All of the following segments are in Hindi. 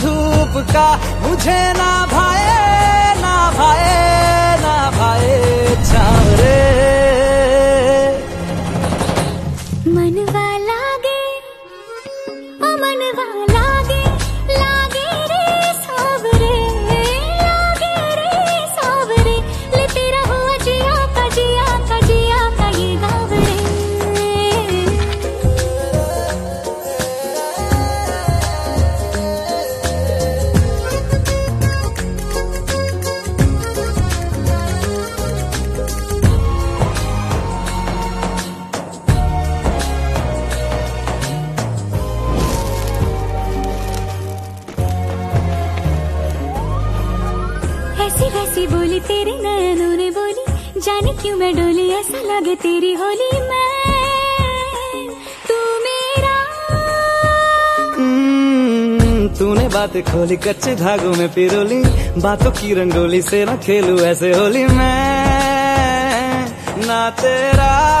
धूप का मुझे ना भाए ना भाए ना भाए चावरे। मनवा लागे, ओ मन वाला लागे। ऐसी वैसी बोली तेरे नयनों ने बोली जाने क्यों मैं डोली ऐसा लगे तेरी होली मैं। तू मेरा। हम्म, तूने बात खोली कच्चे धागों में पिरोली बातों की रंगोली से ना खेलू ऐसे होली मैं। ना तेरा।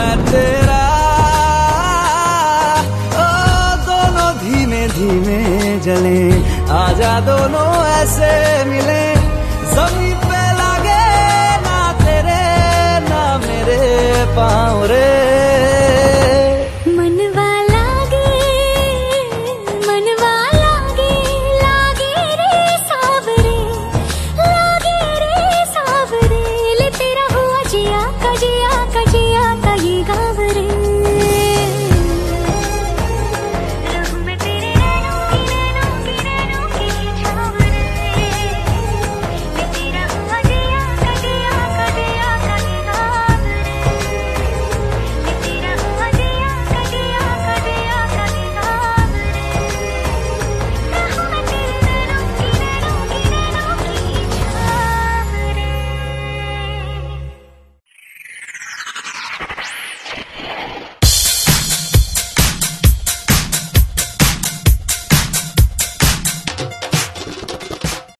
मैं तेरा ओ दोनों धीमे धीमे जले। आजा दोनों ऐसे मिले ज़मीन